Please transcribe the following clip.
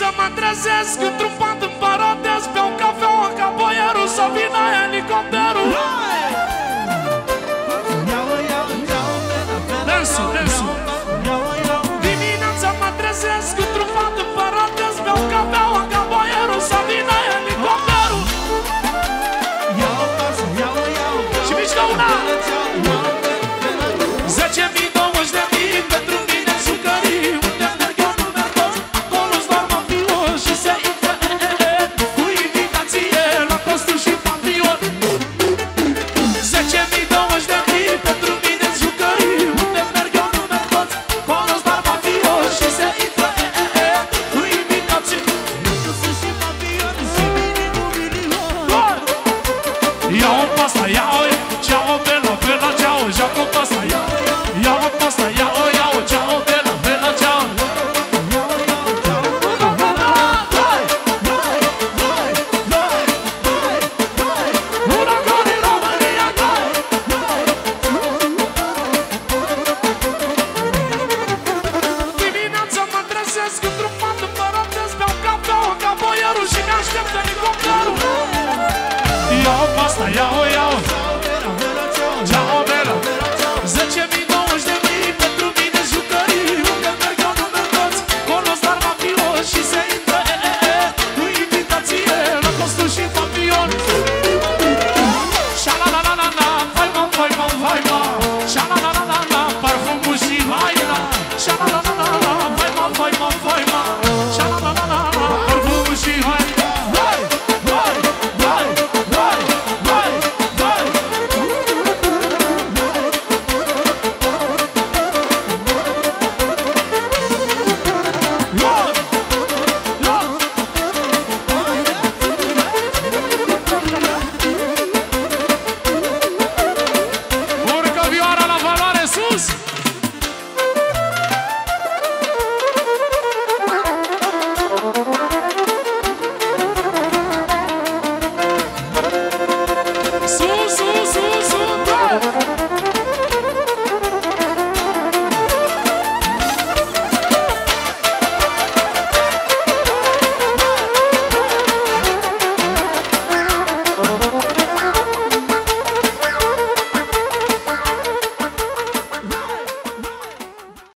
Să mă trezesc într-un pat în parantez um cafeaua ca boierul Să vină helicopterul Dansul, Ia-o pasta, ia-o, ia-o, bela, bela, ia-o, I always